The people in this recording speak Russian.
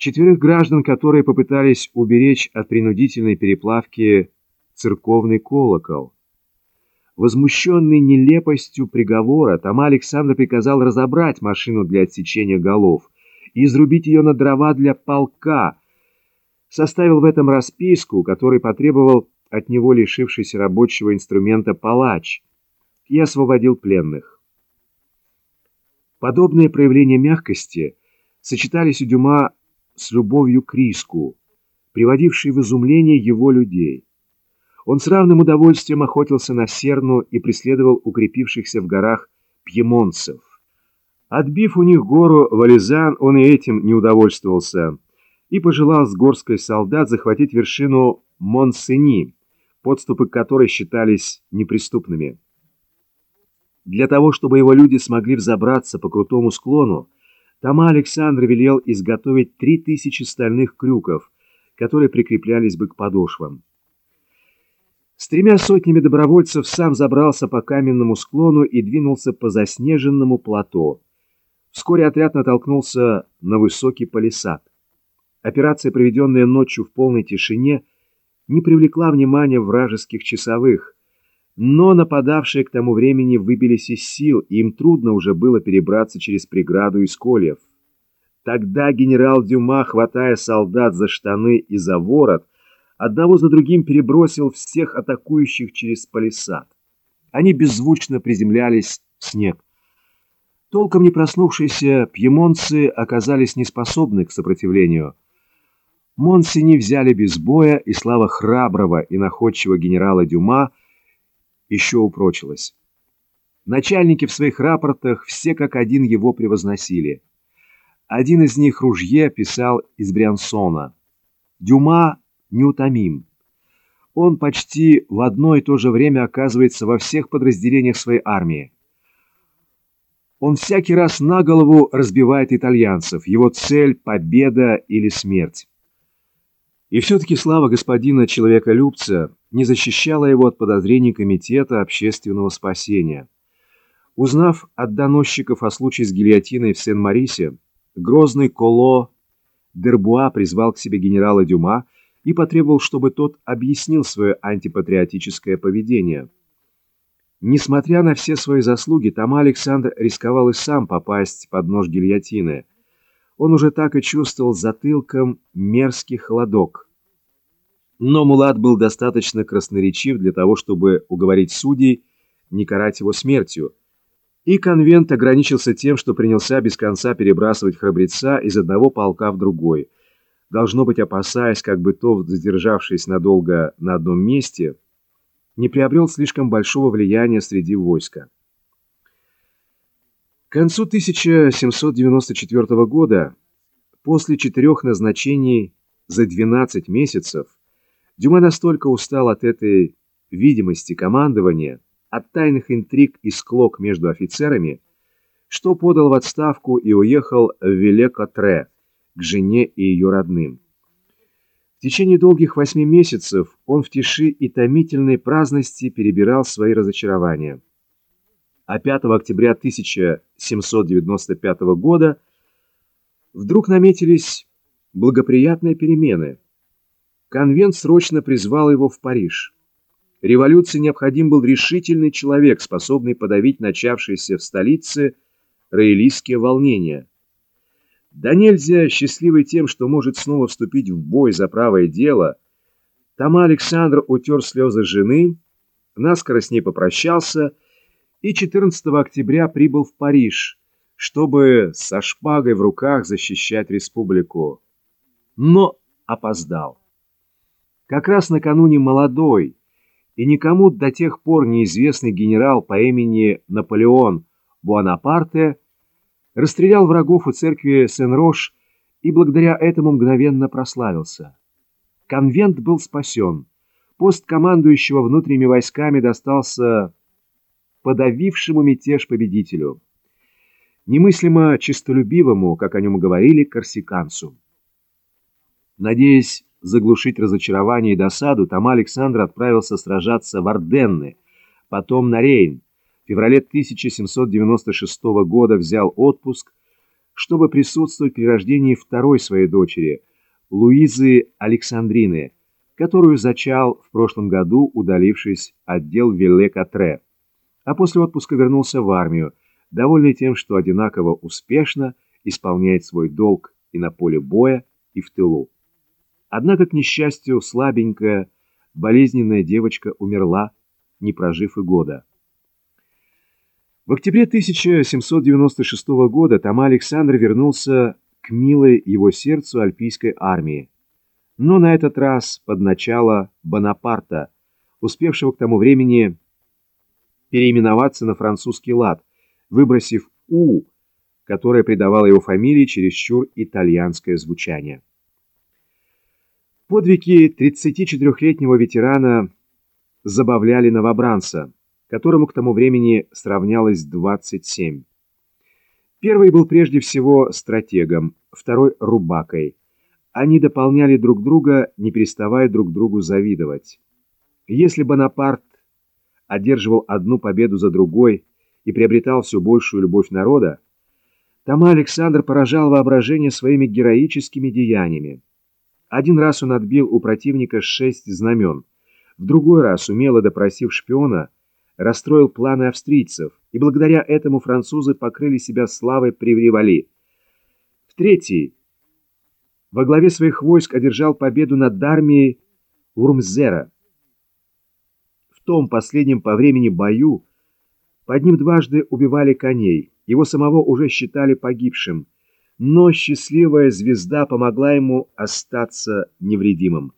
четверых граждан, которые попытались уберечь от принудительной переплавки церковный колокол. Возмущенный нелепостью приговора, Тома Александр приказал разобрать машину для отсечения голов и изрубить ее на дрова для полка, составил в этом расписку, который потребовал от него лишившийся рабочего инструмента палач, и освободил пленных. Подобные проявления мягкости сочетались у Дюма с любовью к риску, приводившей в изумление его людей. Он с равным удовольствием охотился на серну и преследовал укрепившихся в горах пьемонцев. Отбив у них гору Вализан, он и этим не удовольствовался и пожелал с горской солдат захватить вершину Монсени, подступы к которой считались неприступными. Для того, чтобы его люди смогли взобраться по крутому склону, Тома Александр велел изготовить три тысячи стальных крюков, которые прикреплялись бы к подошвам. С тремя сотнями добровольцев сам забрался по каменному склону и двинулся по заснеженному плато. Вскоре отряд натолкнулся на высокий палисад. Операция, проведенная ночью в полной тишине, не привлекла внимания вражеских часовых, но нападавшие к тому времени выбились из сил, и им трудно уже было перебраться через преграду из кольев. Тогда генерал Дюма, хватая солдат за штаны и за ворот, одного за другим перебросил всех атакующих через палисад. Они беззвучно приземлялись в снег. Толком не проснувшиеся пьемонцы оказались неспособны к сопротивлению. Монсени взяли без боя, и слава храброго и находчивого генерала Дюма еще упрочилась. Начальники в своих рапортах все как один его превозносили. Один из них Ружье писал из Бриансона. Дюма неутомим. Он почти в одно и то же время оказывается во всех подразделениях своей армии. Он всякий раз на голову разбивает итальянцев. Его цель – победа или смерть. И все-таки слава господина человеколюбца не защищала его от подозрений Комитета общественного спасения. Узнав от доносчиков о случае с гильотиной в Сен-Марисе, грозный Коло Дербуа призвал к себе генерала Дюма и потребовал, чтобы тот объяснил свое антипатриотическое поведение. Несмотря на все свои заслуги, Тома Александр рисковал и сам попасть под нож гильотины. Он уже так и чувствовал затылком мерзкий холодок. Но Мулат был достаточно красноречив для того, чтобы уговорить судей не карать его смертью, и конвент ограничился тем, что принялся без конца перебрасывать храбреца из одного полка в другой – должно быть, опасаясь, как бы то, задержавшись надолго на одном месте, не приобрел слишком большого влияния среди войска. К концу 1794 года, после четырех назначений за 12 месяцев, Дюма настолько устал от этой видимости командования, от тайных интриг и склок между офицерами, что подал в отставку и уехал в Велекотре, к жене и ее родным. В течение долгих восьми месяцев он в тиши и томительной праздности перебирал свои разочарования. А 5 октября 1795 года вдруг наметились благоприятные перемены. Конвент срочно призвал его в Париж. Революции необходим был решительный человек, способный подавить начавшиеся в столице роялистские волнения. Да нельзя счастливый тем, что может снова вступить в бой за правое дело, Тома Александр утер слезы жены, наскоро с ней попрощался и 14 октября прибыл в Париж, чтобы со шпагой в руках защищать республику. Но опоздал. Как раз накануне молодой и никому до тех пор неизвестный генерал по имени Наполеон Буанапарте расстрелял врагов у церкви Сен-Рош и благодаря этому мгновенно прославился. Конвент был спасен. Пост командующего внутренними войсками достался подавившему мятеж победителю. Немыслимо чистолюбивому, как о нем говорили, корсиканцу. Надеясь заглушить разочарование и досаду, Тома Александр отправился сражаться в Арденны, потом на Рейн, феврале 1796 года взял отпуск, чтобы присутствовать при рождении второй своей дочери, Луизы Александрины, которую зачал в прошлом году, удалившись от дел Вилле-Катре, а после отпуска вернулся в армию, довольный тем, что одинаково успешно исполняет свой долг и на поле боя, и в тылу. Однако, к несчастью, слабенькая, болезненная девочка умерла, не прожив и года. В октябре 1796 года Тома Александр вернулся к милой его сердцу альпийской армии, но на этот раз под начало Бонапарта, успевшего к тому времени переименоваться на французский лад, выбросив «у», которое придавало его фамилии чересчур итальянское звучание. Подвиги 34-летнего ветерана забавляли новобранца, которому к тому времени сравнялось 27. Первый был прежде всего стратегом, второй – рубакой. Они дополняли друг друга, не переставая друг другу завидовать. Если Бонапарт одерживал одну победу за другой и приобретал все большую любовь народа, Тома Александр поражал воображение своими героическими деяниями. Один раз он отбил у противника шесть знамен, в другой раз, умело допросив шпиона, расстроил планы австрийцев, и благодаря этому французы покрыли себя славой при Ривали. В третий, во главе своих войск одержал победу над армией Урмзера. Том последнем по времени бою под ним дважды убивали коней, его самого уже считали погибшим, но счастливая звезда помогла ему остаться невредимым.